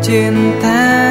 cinta.